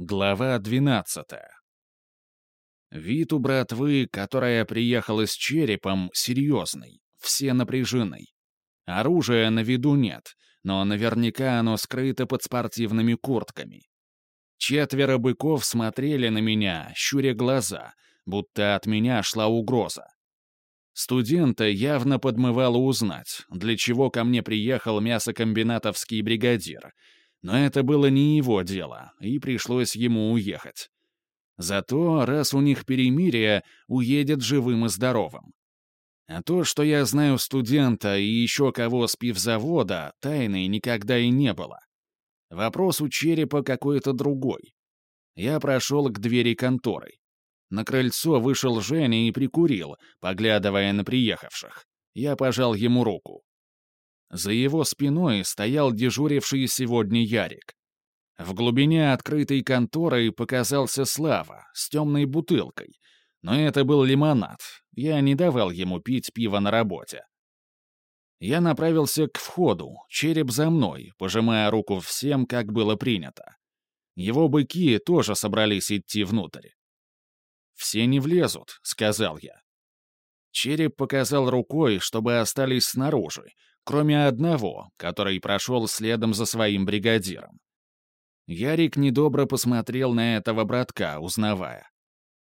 Глава 12. Вид у братвы, которая приехала с черепом, серьезный, все напряжены. Оружия на виду нет, но наверняка оно скрыто под спортивными куртками. Четверо быков смотрели на меня, щуря глаза, будто от меня шла угроза. Студента явно подмывало узнать, для чего ко мне приехал мясокомбинатовский бригадир — но это было не его дело, и пришлось ему уехать. Зато, раз у них перемирие, уедет живым и здоровым. А то, что я знаю студента и еще кого с пивзавода, тайной никогда и не было. Вопрос у черепа какой-то другой. Я прошел к двери конторы. На крыльцо вышел Женя и прикурил, поглядывая на приехавших. Я пожал ему руку. За его спиной стоял дежуривший сегодня Ярик. В глубине открытой конторы показался Слава с темной бутылкой, но это был лимонад. Я не давал ему пить пиво на работе. Я направился к входу, череп за мной, пожимая руку всем, как было принято. Его быки тоже собрались идти внутрь. «Все не влезут», — сказал я. Череп показал рукой, чтобы остались снаружи, кроме одного, который прошел следом за своим бригадиром. Ярик недобро посмотрел на этого братка, узнавая.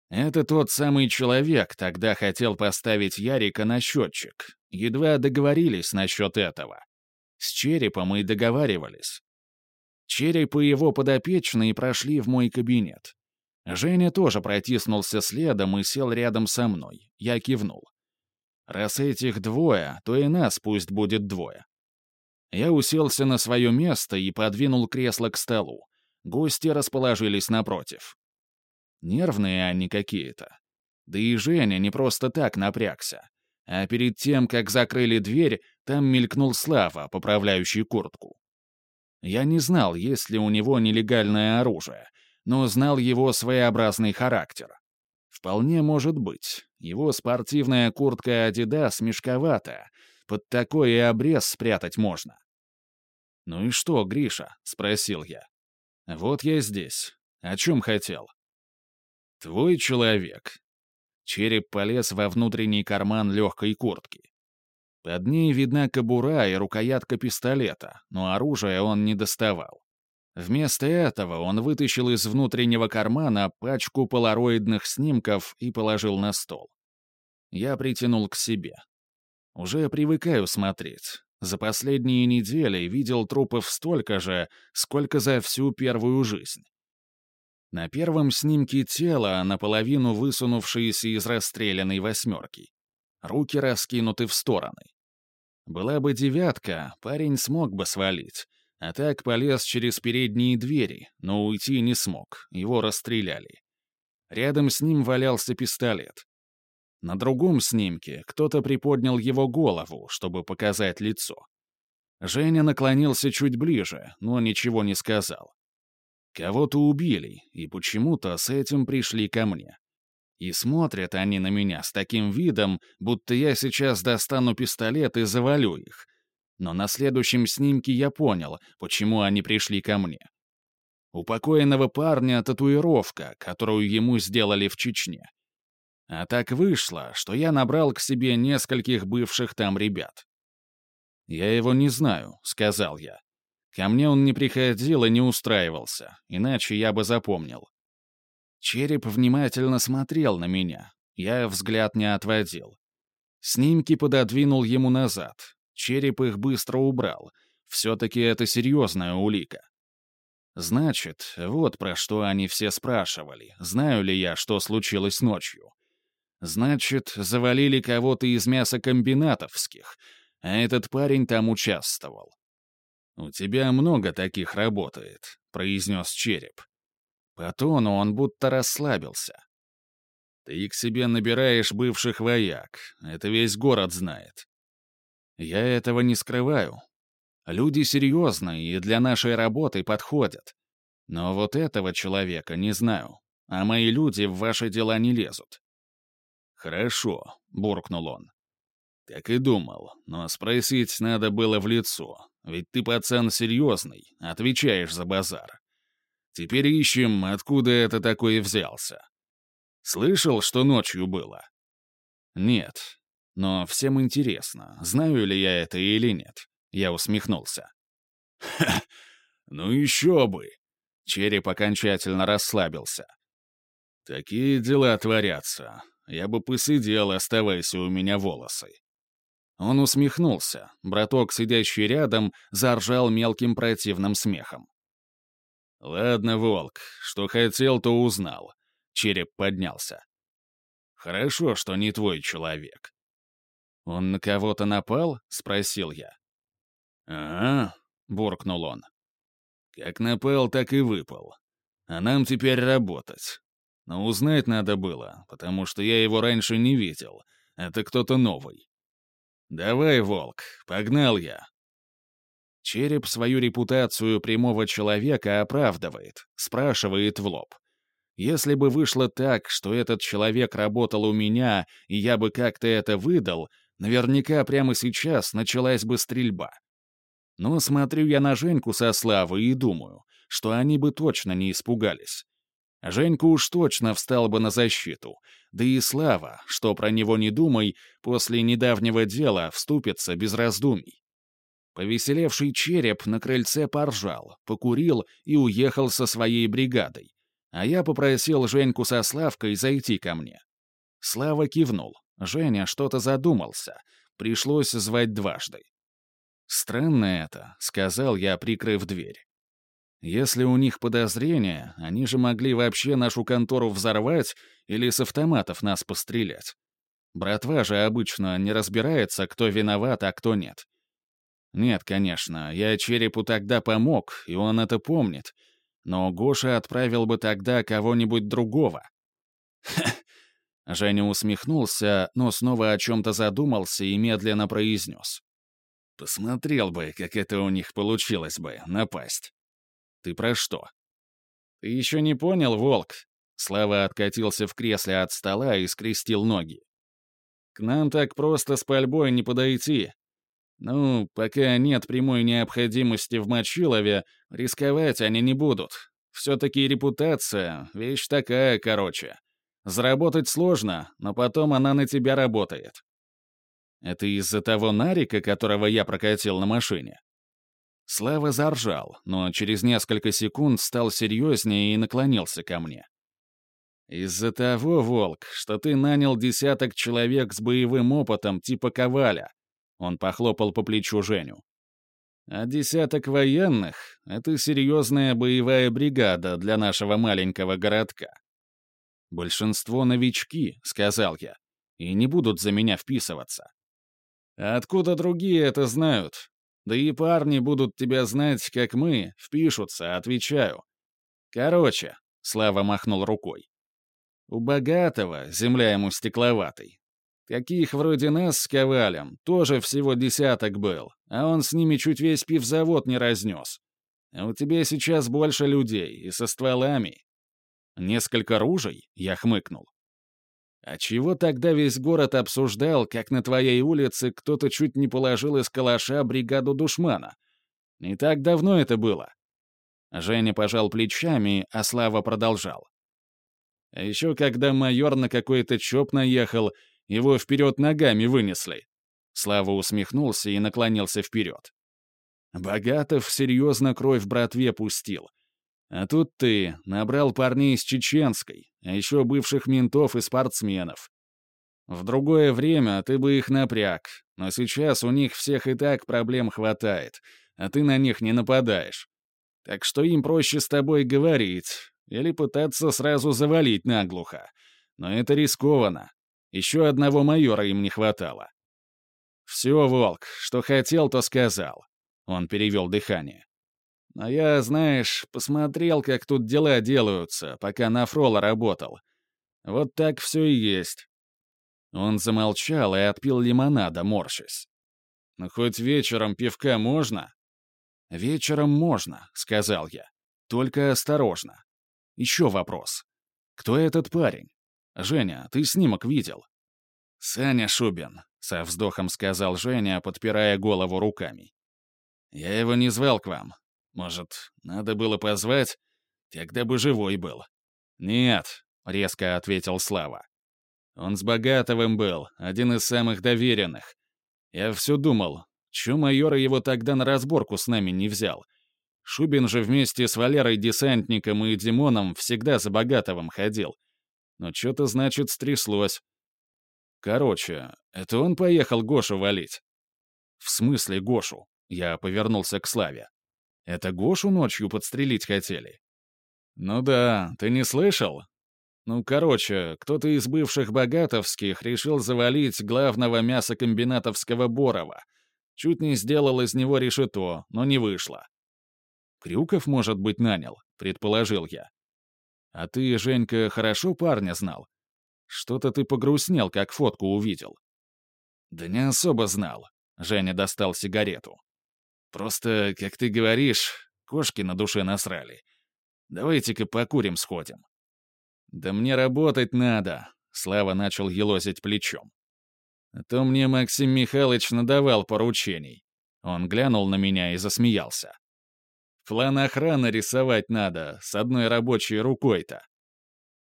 Это тот самый человек тогда хотел поставить Ярика на счетчик. Едва договорились насчет этого. С Черепом и договаривались. Череп и его подопечные прошли в мой кабинет. Женя тоже протиснулся следом и сел рядом со мной. Я кивнул. Раз этих двое, то и нас пусть будет двое. Я уселся на свое место и подвинул кресло к столу. Гости расположились напротив. Нервные они какие-то. Да и Женя не просто так напрягся. А перед тем, как закрыли дверь, там мелькнул Слава, поправляющий куртку. Я не знал, есть ли у него нелегальное оружие, но знал его своеобразный характер. Вполне может быть. Его спортивная куртка Adidas мешковата. Под такой и обрез спрятать можно. «Ну и что, Гриша?» — спросил я. «Вот я здесь. О чем хотел?» «Твой человек». Череп полез во внутренний карман легкой куртки. Под ней видна кобура и рукоятка пистолета, но оружия он не доставал. Вместо этого он вытащил из внутреннего кармана пачку полароидных снимков и положил на стол. Я притянул к себе. Уже привыкаю смотреть. За последние недели видел трупов столько же, сколько за всю первую жизнь. На первом снимке тело наполовину высунувшееся из расстрелянной восьмерки. Руки раскинуты в стороны. Была бы девятка, парень смог бы свалить, а так полез через передние двери, но уйти не смог, его расстреляли. Рядом с ним валялся пистолет. На другом снимке кто-то приподнял его голову, чтобы показать лицо. Женя наклонился чуть ближе, но ничего не сказал. Кого-то убили, и почему-то с этим пришли ко мне. И смотрят они на меня с таким видом, будто я сейчас достану пистолет и завалю их, но на следующем снимке я понял, почему они пришли ко мне. У покойного парня татуировка, которую ему сделали в Чечне. А так вышло, что я набрал к себе нескольких бывших там ребят. «Я его не знаю», — сказал я. Ко мне он не приходил и не устраивался, иначе я бы запомнил. Череп внимательно смотрел на меня. Я взгляд не отводил. Снимки пододвинул ему назад, Череп их быстро убрал. Все-таки это серьезная улика. Значит, вот про что они все спрашивали. Знаю ли я, что случилось ночью? Значит, завалили кого-то из мясокомбинатовских, а этот парень там участвовал. «У тебя много таких работает», — произнес череп. По тону он будто расслабился. «Ты к себе набираешь бывших вояк, это весь город знает. Я этого не скрываю. Люди серьезные и для нашей работы подходят. Но вот этого человека не знаю, а мои люди в ваши дела не лезут». «Хорошо», — буркнул он. «Так и думал, но спросить надо было в лицо, ведь ты пацан серьезный, отвечаешь за базар. Теперь ищем, откуда это такое взялся. Слышал, что ночью было? Нет. Но всем интересно, знаю ли я это или нет. Я усмехнулся. Ну еще бы. Череп окончательно расслабился. Такие дела творятся. Я бы посидел, оставайся у меня волосы. Он усмехнулся. Браток, сидящий рядом, заржал мелким противным смехом. «Ладно, волк, что хотел, то узнал». Череп поднялся. «Хорошо, что не твой человек». «Он на кого-то напал?» — спросил я. «Ага», — буркнул он. «Как напал, так и выпал. А нам теперь работать. Но узнать надо было, потому что я его раньше не видел. Это кто-то новый. «Давай, волк, погнал я». Череп свою репутацию прямого человека оправдывает, спрашивает в лоб. Если бы вышло так, что этот человек работал у меня, и я бы как-то это выдал, наверняка прямо сейчас началась бы стрельба. Но смотрю я на Женьку со Славой и думаю, что они бы точно не испугались. Женька уж точно встал бы на защиту, да и Слава, что про него не думай, после недавнего дела вступится без раздумий. Повеселевший череп на крыльце поржал, покурил и уехал со своей бригадой, а я попросил Женьку со Славкой зайти ко мне. Слава кивнул, Женя что-то задумался, пришлось звать дважды. «Странно это», — сказал я, прикрыв дверь. Если у них подозрения, они же могли вообще нашу контору взорвать или с автоматов нас пострелять. Братва же обычно не разбирается, кто виноват, а кто нет. Нет, конечно, я Черепу тогда помог, и он это помнит. Но Гоша отправил бы тогда кого-нибудь другого. Ха! Женя усмехнулся, но снова о чем-то задумался и медленно произнес. Посмотрел бы, как это у них получилось бы, напасть. Ты про что? Ты еще не понял, волк? Слава откатился в кресле от стола и скрестил ноги. К нам так просто с пальбой не подойти. Ну, пока нет прямой необходимости в Мочилове, рисковать они не будут. Все-таки репутация — вещь такая, короче. Заработать сложно, но потом она на тебя работает. Это из-за того Нарика, которого я прокатил на машине? Слава заржал, но через несколько секунд стал серьезнее и наклонился ко мне. «Из-за того, Волк, что ты нанял десяток человек с боевым опытом типа Коваля», он похлопал по плечу Женю. «А десяток военных — это серьезная боевая бригада для нашего маленького городка». «Большинство новички», — сказал я, — «и не будут за меня вписываться». «Откуда другие это знают? Да и парни будут тебя знать, как мы, впишутся, отвечаю. Короче, Слава махнул рукой. У богатого земля ему стекловатой. Таких вроде нас с Ковалем тоже всего десяток был, а он с ними чуть весь пивзавод не разнес. А у тебя сейчас больше людей, и со стволами. Несколько ружей? Я хмыкнул. А чего тогда весь город обсуждал, как на твоей улице кто-то чуть не положил из калаша бригаду душмана? Не так давно это было. Женя пожал плечами, а Слава продолжал. А еще когда майор на какой-то чоп наехал, его вперед ногами вынесли. Слава усмехнулся и наклонился вперед. Богатов серьезно кровь братве пустил. А тут ты набрал парней из Чеченской, а еще бывших ментов и спортсменов. В другое время ты бы их напряг, но сейчас у них всех и так проблем хватает, а ты на них не нападаешь. Так что им проще с тобой говорить или пытаться сразу завалить наглухо. Но это рискованно. Еще одного майора им не хватало. «Все, Волк, что хотел, то сказал». Он перевел дыхание. Но я, знаешь, посмотрел, как тут дела делаются, пока на Фрола работал. Вот так все и есть». Он замолчал и отпил лимонада, морщась. «Ну, хоть вечером пивка можно?» «Вечером можно», — сказал я. «Только осторожно. Еще вопрос. Кто этот парень? Женя, ты снимок видел?» «Саня Шубин», — со вздохом сказал Женя, подпирая голову руками. «Я его не звал к вам. Может, надо было позвать? Тогда бы живой был». «Нет», — резко ответил Слава. «Он с Богатовым был, один из самых доверенных. Я все думал, чё майор его тогда на разборку с нами не взял? Шубин же вместе с Валерой Десантником и Димоном всегда за Богатовым ходил. Но что-то, значит, стряслось. Короче, это он поехал Гошу валить. В смысле Гошу? Я повернулся к Славе. Это Гошу ночью подстрелить хотели? Ну да, ты не слышал? Ну, короче, кто-то из бывших богатовских решил завалить главного мясокомбинатовского Борова. Чуть не сделал из него решето, но не вышло. Крюков, может быть, нанял, предположил я. А ты, Женька, хорошо парня знал? Что-то ты погрустнел, как фотку увидел. Да не особо знал. Женя достал сигарету. Просто, как ты говоришь, кошки на душе насрали. Давайте-ка покурим сходим. Да мне работать надо. Слава начал елозить плечом. А то мне Максим Михайлович надавал поручений. Он глянул на меня и засмеялся. План охраны рисовать надо, с одной рабочей рукой-то.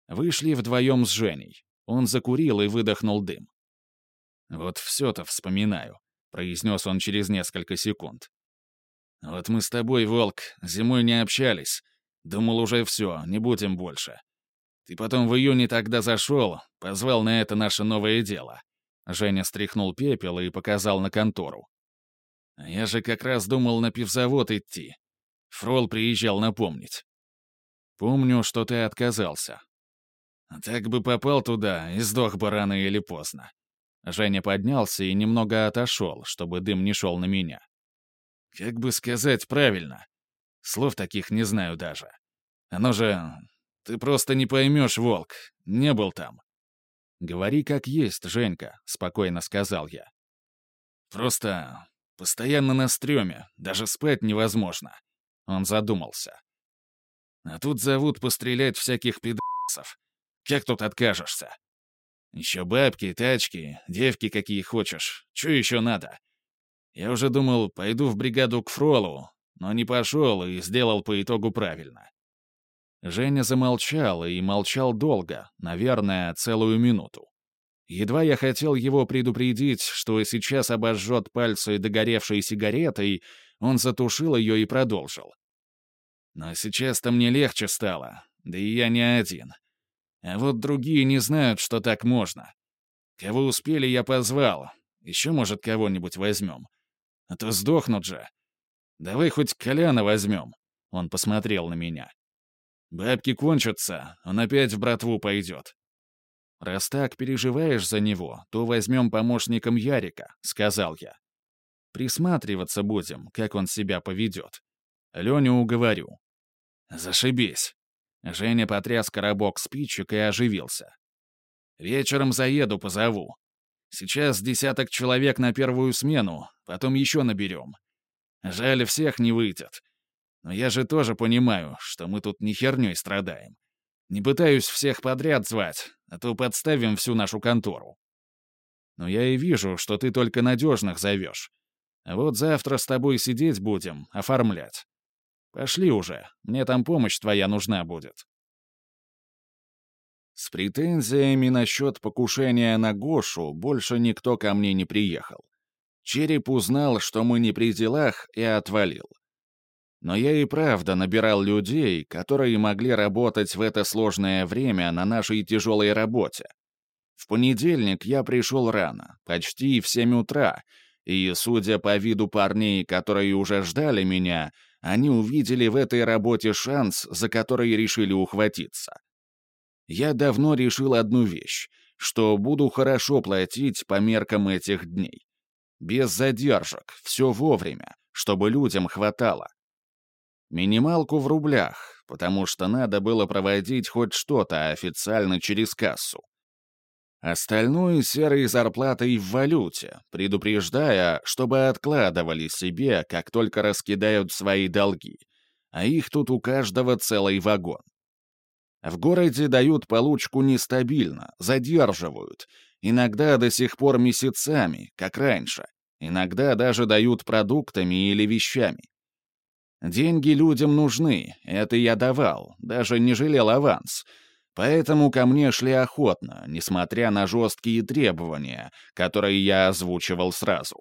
Вышли вдвоем с Женей. Он закурил и выдохнул дым. «Вот все-то вспоминаю», — произнес он через несколько секунд. «Вот мы с тобой, Волк, зимой не общались. Думал, уже все, не будем больше. Ты потом в июне тогда зашел, позвал на это наше новое дело». Женя стряхнул пепел и показал на контору. «Я же как раз думал на пивзавод идти. Фрол приезжал напомнить. Помню, что ты отказался. Так бы попал туда и сдох бы рано или поздно. Женя поднялся и немного отошел, чтобы дым не шел на меня. Как бы сказать правильно? Слов таких не знаю даже. Оно же... Ты просто не поймешь, волк. Не был там. «Говори как есть, Женька», — спокойно сказал я. «Просто постоянно на стреме, даже спать невозможно». Он задумался. «А тут зовут пострелять всяких пидасов. Как тут откажешься? Еще бабки, тачки, девки какие хочешь. Че еще надо? Я уже думал, пойду в бригаду к Фролу, но не пошел и сделал по итогу правильно. Женя замолчал и молчал долго, наверное, целую минуту. Едва я хотел его предупредить, что сейчас обожжет пальцы догоревшей сигаретой, он затушил ее и продолжил. Но сейчас-то мне легче стало, да и я не один. А вот другие не знают, что так можно. Кого успели, я позвал. Еще, может, кого-нибудь возьмем. А то сдохнут же. Давай хоть Коляна возьмем. Он посмотрел на меня. Бабки кончатся, он опять в братву пойдет. «Раз так переживаешь за него, то возьмем помощником Ярика», — сказал я. «Присматриваться будем, как он себя поведет. Леню уговорю». «Зашибись. Женя потряс коробок спичек и оживился. «Вечером заеду, позову. Сейчас десяток человек на первую смену, потом еще наберем. Жаль, всех не выйдет. Но я же тоже понимаю, что мы тут не херней страдаем. Не пытаюсь всех подряд звать, а то подставим всю нашу контору. Но я и вижу, что ты только надежных зовешь. А вот завтра с тобой сидеть будем, оформлять. Пошли уже, мне там помощь твоя нужна будет». С претензиями насчет покушения на Гошу больше никто ко мне не приехал. Череп узнал, что мы не при делах, и отвалил. Но я и правда набирал людей, которые могли работать в это сложное время на нашей тяжелой работе. В понедельник я пришел рано, почти в семь утра, и, судя по виду парней, которые уже ждали меня, они увидели в этой работе шанс, за который решили ухватиться. Я давно решил одну вещь, что буду хорошо платить по меркам этих дней. Без задержек, все вовремя, чтобы людям хватало. Минималку в рублях, потому что надо было проводить хоть что-то официально через кассу. Остальную серой зарплатой в валюте, предупреждая, чтобы откладывали себе, как только раскидают свои долги. А их тут у каждого целый вагон. В городе дают получку нестабильно, задерживают. Иногда до сих пор месяцами, как раньше. Иногда даже дают продуктами или вещами. Деньги людям нужны, это я давал, даже не жалел аванс. Поэтому ко мне шли охотно, несмотря на жесткие требования, которые я озвучивал сразу.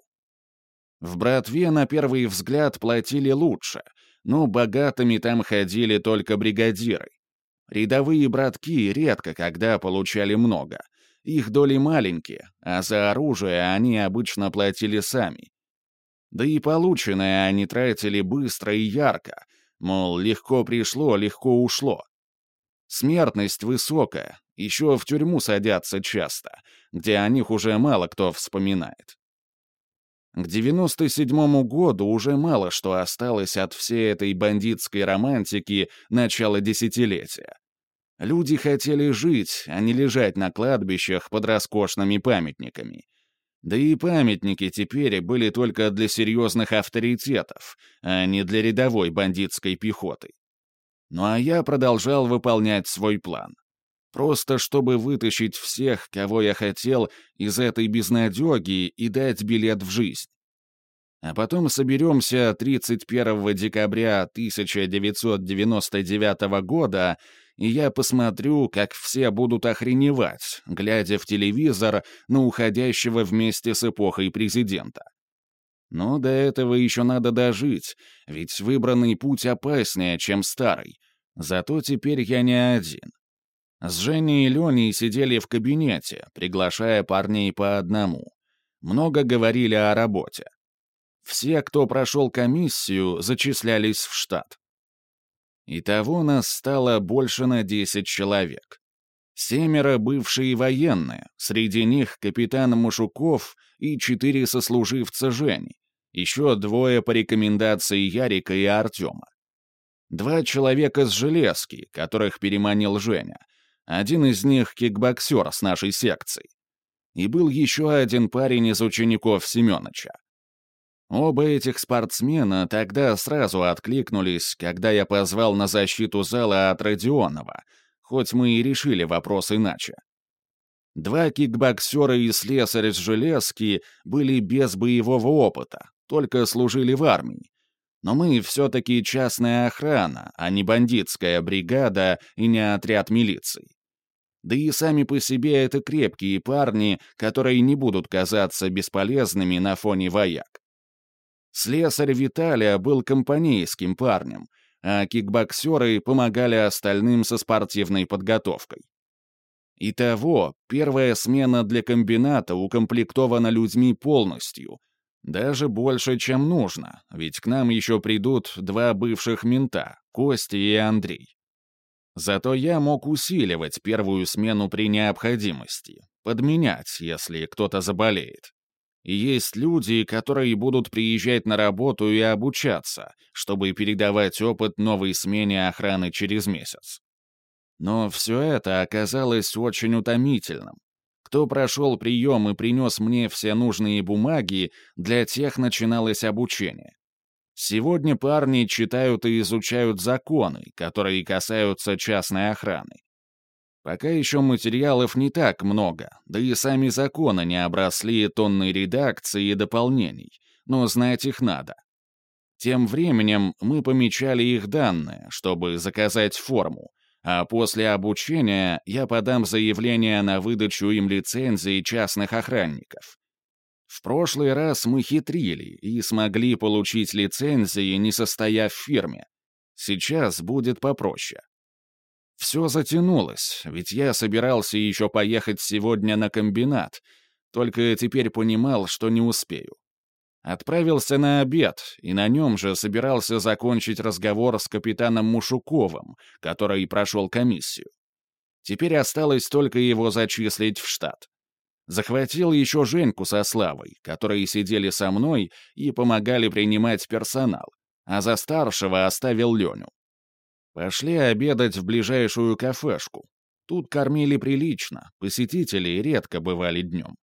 В братве на первый взгляд платили лучше, но богатыми там ходили только бригадиры. Рядовые братки редко когда получали много. Их доли маленькие, а за оружие они обычно платили сами. Да и полученное они тратили быстро и ярко, мол, легко пришло, легко ушло. Смертность высокая, еще в тюрьму садятся часто, где о них уже мало кто вспоминает. К 97-му году уже мало что осталось от всей этой бандитской романтики начала десятилетия. Люди хотели жить, а не лежать на кладбищах под роскошными памятниками. Да и памятники теперь были только для серьезных авторитетов, а не для рядовой бандитской пехоты. Ну а я продолжал выполнять свой план. Просто чтобы вытащить всех, кого я хотел, из этой безнадеги и дать билет в жизнь. А потом соберемся 31 декабря 1999 года, и я посмотрю, как все будут охреневать, глядя в телевизор на уходящего вместе с эпохой президента. Но до этого еще надо дожить, ведь выбранный путь опаснее, чем старый. Зато теперь я не один. С Женей и Леней сидели в кабинете, приглашая парней по одному. Много говорили о работе. Все, кто прошел комиссию, зачислялись в штат. Итого нас стало больше на 10 человек. Семеро бывшие военные, среди них капитан Мушуков и четыре сослуживца Жени, еще двое по рекомендации Ярика и Артема. Два человека с железки, которых переманил Женя, один из них — кикбоксер с нашей секции. И был еще один парень из учеников Семеновича. Оба этих спортсмена тогда сразу откликнулись, когда я позвал на защиту зала от Родионова, хоть мы и решили вопрос иначе. Два кикбоксера и слесарь с железки были без боевого опыта, только служили в армии. Но мы все-таки частная охрана, а не бандитская бригада и не отряд милиции. Да и сами по себе это крепкие парни, которые не будут казаться бесполезными на фоне вояк. Слесарь Виталия был компанейским парнем, а кикбоксеры помогали остальным со спортивной подготовкой. Итого, первая смена для комбината укомплектована людьми полностью. Даже больше, чем нужно, ведь к нам еще придут два бывших мента, Костя и Андрей. Зато я мог усиливать первую смену при необходимости, подменять, если кто-то заболеет. Есть люди, которые будут приезжать на работу и обучаться, чтобы передавать опыт новой смене охраны через месяц. Но все это оказалось очень утомительным. Кто прошел прием и принес мне все нужные бумаги, для тех начиналось обучение. Сегодня парни читают и изучают законы, которые касаются частной охраны. Пока еще материалов не так много, да и сами законы не обросли тонной редакции и дополнений, но знать их надо. Тем временем мы помечали их данные, чтобы заказать форму, а после обучения я подам заявление на выдачу им лицензии частных охранников. В прошлый раз мы хитрили и смогли получить лицензии, не состояв в фирме. Сейчас будет попроще. Все затянулось, ведь я собирался еще поехать сегодня на комбинат, только теперь понимал, что не успею. Отправился на обед, и на нем же собирался закончить разговор с капитаном Мушуковым, который прошел комиссию. Теперь осталось только его зачислить в штат. Захватил еще Женьку со Славой, которые сидели со мной и помогали принимать персонал, а за старшего оставил Леню. Пошли обедать в ближайшую кафешку. Тут кормили прилично, посетители редко бывали днем.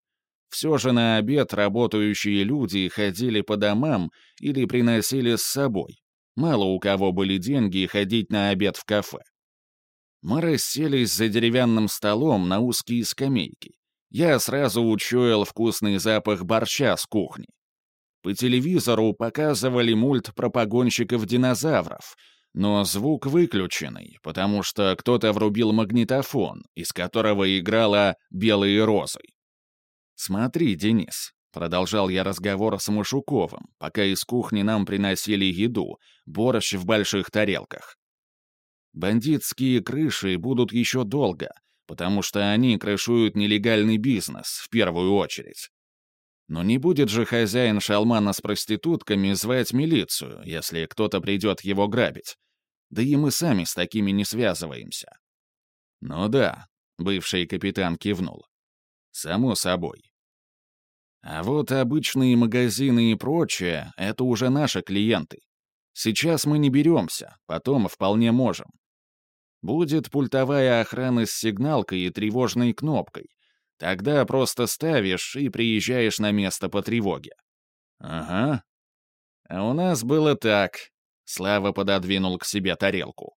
Все же на обед работающие люди ходили по домам или приносили с собой. Мало у кого были деньги ходить на обед в кафе. Мы расселись за деревянным столом на узкие скамейки. Я сразу учуял вкусный запах борща с кухни. По телевизору показывали мульт про погонщиков-динозавров, но звук выключенный, потому что кто-то врубил магнитофон, из которого играла «Белые розы». «Смотри, Денис», — продолжал я разговор с Машуковым, пока из кухни нам приносили еду, борщ в больших тарелках. Бандитские крыши будут еще долго, потому что они крышуют нелегальный бизнес, в первую очередь. Но не будет же хозяин шалмана с проститутками звать милицию, если кто-то придет его грабить. Да и мы сами с такими не связываемся. Ну да, бывший капитан кивнул. Само собой. А вот обычные магазины и прочее — это уже наши клиенты. Сейчас мы не беремся, потом вполне можем. Будет пультовая охрана с сигналкой и тревожной кнопкой. Тогда просто ставишь и приезжаешь на место по тревоге. Ага. А у нас было так. Слава пододвинул к себе тарелку.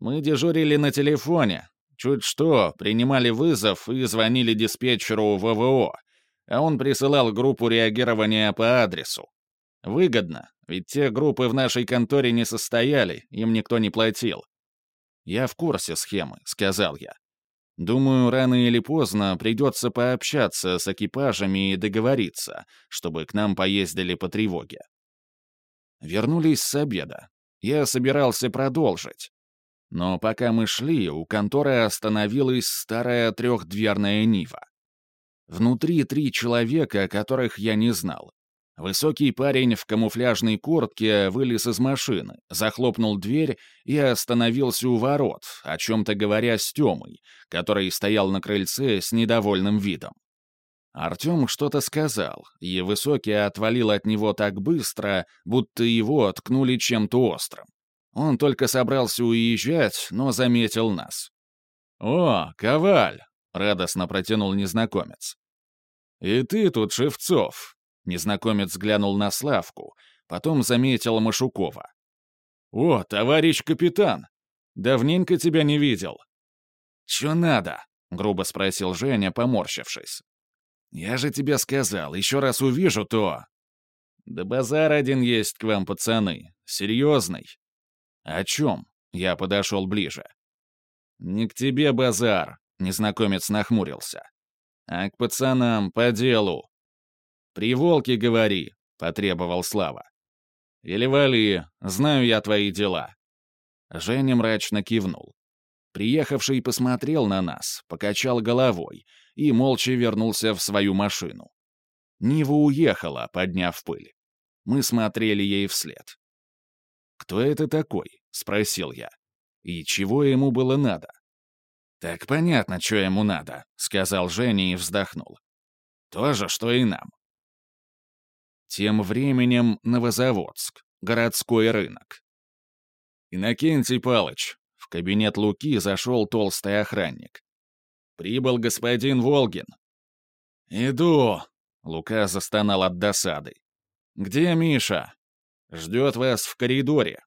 Мы дежурили на телефоне. Чуть что, принимали вызов и звонили диспетчеру ВВО, а он присылал группу реагирования по адресу. Выгодно, ведь те группы в нашей конторе не состояли, им никто не платил. «Я в курсе схемы», — сказал я. «Думаю, рано или поздно придется пообщаться с экипажами и договориться, чтобы к нам поездили по тревоге». Вернулись с обеда. Я собирался продолжить. Но пока мы шли, у конторы остановилась старая трехдверная Нива. Внутри три человека, которых я не знал. Высокий парень в камуфляжной куртке вылез из машины, захлопнул дверь и остановился у ворот, о чем-то говоря с Тёмой, который стоял на крыльце с недовольным видом. Артем что-то сказал, и Высокий отвалил от него так быстро, будто его ткнули чем-то острым. Он только собрался уезжать, но заметил нас. «О, Коваль!» — радостно протянул незнакомец. «И ты тут, Шевцов, Незнакомец глянул на Славку, потом заметил Машукова. «О, товарищ капитан! Давненько тебя не видел!» «Чё надо?» — грубо спросил Женя, поморщившись. «Я же тебе сказал, еще раз увижу, то...» «Да базар один есть к вам, пацаны. Серьезный». «О чем?» — я подошел ближе. «Не к тебе базар», — незнакомец нахмурился. «А к пацанам по делу. «При волке говори», — потребовал Слава. «Или вали, знаю я твои дела». Женя мрачно кивнул. Приехавший посмотрел на нас, покачал головой и молча вернулся в свою машину. Нива уехала, подняв пыль. Мы смотрели ей вслед. «Кто это такой?» — спросил я. «И чего ему было надо?» «Так понятно, что ему надо», — сказал Женя и вздохнул. «То же, что и нам. Тем временем Новозаводск, городской рынок. «Иннокентий Палыч», — в кабинет Луки зашел толстый охранник. «Прибыл господин Волгин». «Иду», — Лука застонал от досады. «Где Миша?» «Ждет вас в коридоре».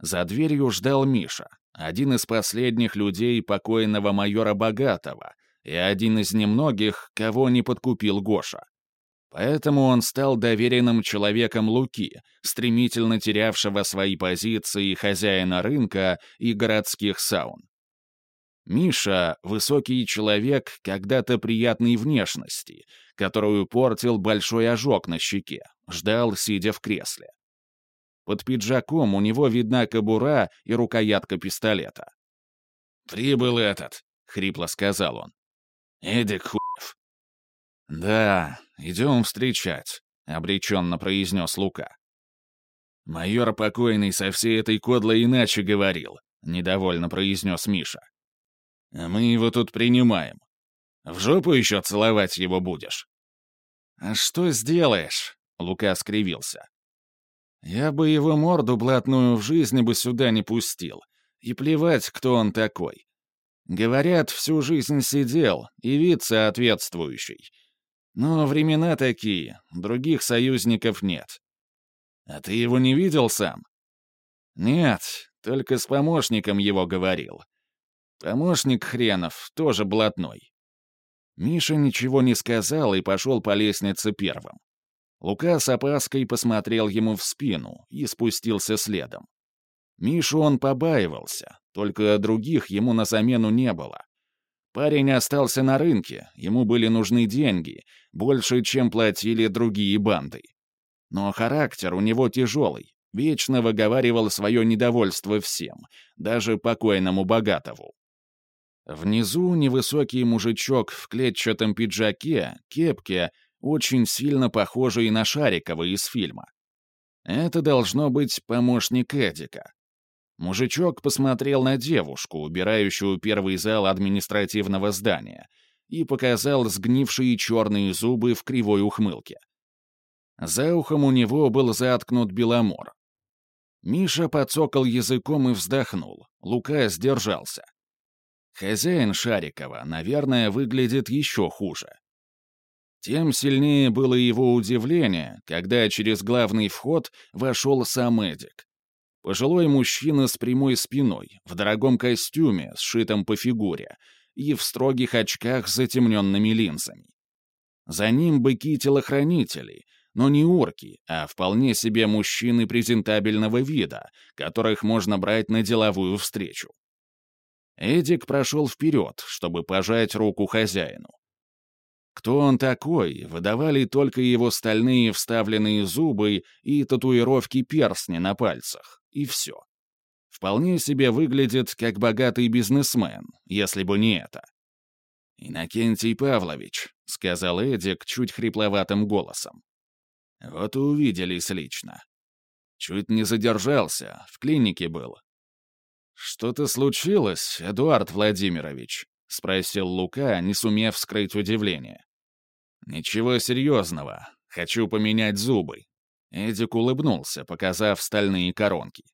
За дверью ждал Миша, один из последних людей покойного майора Богатого и один из немногих, кого не подкупил Гоша. Поэтому он стал доверенным человеком Луки, стремительно терявшего свои позиции хозяина рынка и городских саун. Миша — высокий человек когда-то приятной внешности, которую портил большой ожог на щеке, ждал, сидя в кресле. Под пиджаком у него видна кобура и рукоятка пистолета. «Прибыл этот», — хрипло сказал он. «Эдик хуев». «Да, идем встречать», — обреченно произнес Лука. «Майор покойный со всей этой кодлой иначе говорил», — недовольно произнес Миша. «А мы его тут принимаем. В жопу еще целовать его будешь?» «А что сделаешь?» — Лука скривился. «Я бы его морду блатную в жизни бы сюда не пустил. И плевать, кто он такой. Говорят, всю жизнь сидел, и вид соответствующий. Но времена такие, других союзников нет. А ты его не видел сам? Нет, только с помощником его говорил. Помощник хренов, тоже блатной. Миша ничего не сказал и пошел по лестнице первым. Лука с опаской посмотрел ему в спину и спустился следом. Мишу он побаивался, только других ему на замену не было. Парень остался на рынке, ему были нужны деньги, больше, чем платили другие банды. Но характер у него тяжелый, вечно выговаривал свое недовольство всем, даже покойному богатову. Внизу невысокий мужичок в клетчатом пиджаке, кепке, очень сильно похожий на Шарикова из фильма. Это должно быть помощник Эдика. Мужичок посмотрел на девушку, убирающую первый зал административного здания, и показал сгнившие черные зубы в кривой ухмылке. За ухом у него был заткнут беломор. Миша подсокал языком и вздохнул. Лука сдержался. Хозяин Шарикова, наверное, выглядит еще хуже. Тем сильнее было его удивление, когда через главный вход вошел сам Эдик. Пожилой мужчина с прямой спиной, в дорогом костюме, сшитом по фигуре, и в строгих очках с затемненными линзами. За ним быки-телохранители, но не орки, а вполне себе мужчины презентабельного вида, которых можно брать на деловую встречу. Эдик прошел вперед, чтобы пожать руку хозяину. Кто он такой, выдавали только его стальные вставленные зубы и татуировки перстня на пальцах, и все. Вполне себе выглядит как богатый бизнесмен, если бы не это. «Иннокентий Павлович», — сказал Эдик чуть хрипловатым голосом. «Вот и увиделись лично. Чуть не задержался, в клинике был». «Что-то случилось, Эдуард Владимирович?» — спросил Лука, не сумев скрыть удивление. «Ничего серьезного. Хочу поменять зубы». Эдик улыбнулся, показав стальные коронки.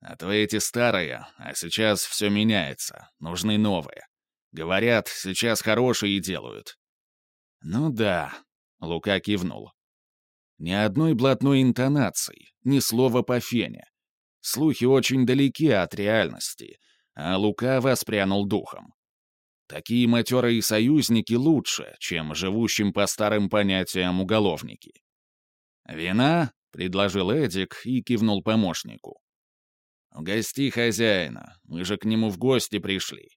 «А то эти старые, а сейчас все меняется, нужны новые. Говорят, сейчас хорошие делают». «Ну да», — Лука кивнул. «Ни одной блатной интонации, ни слова по фене. Слухи очень далеки от реальности, а Лука воспрянул духом. Такие матерые союзники лучше, чем живущим по старым понятиям уголовники. «Вина?» — предложил Эдик и кивнул помощнику. «Угости хозяина, мы же к нему в гости пришли».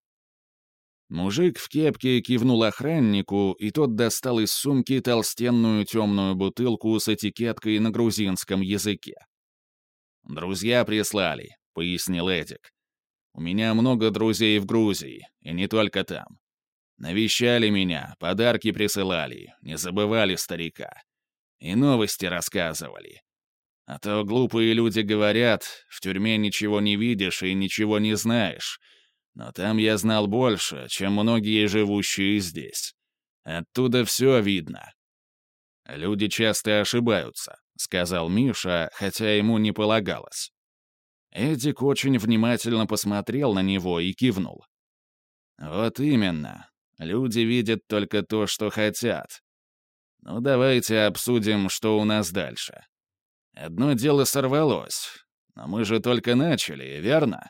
Мужик в кепке кивнул охраннику, и тот достал из сумки толстенную темную бутылку с этикеткой на грузинском языке. «Друзья прислали», — пояснил Эдик. У меня много друзей в Грузии, и не только там. Навещали меня, подарки присылали, не забывали старика. И новости рассказывали. А то глупые люди говорят, в тюрьме ничего не видишь и ничего не знаешь. Но там я знал больше, чем многие живущие здесь. Оттуда все видно. Люди часто ошибаются, — сказал Миша, хотя ему не полагалось. Эдик очень внимательно посмотрел на него и кивнул. «Вот именно. Люди видят только то, что хотят. Ну, давайте обсудим, что у нас дальше. Одно дело сорвалось, но мы же только начали, верно?»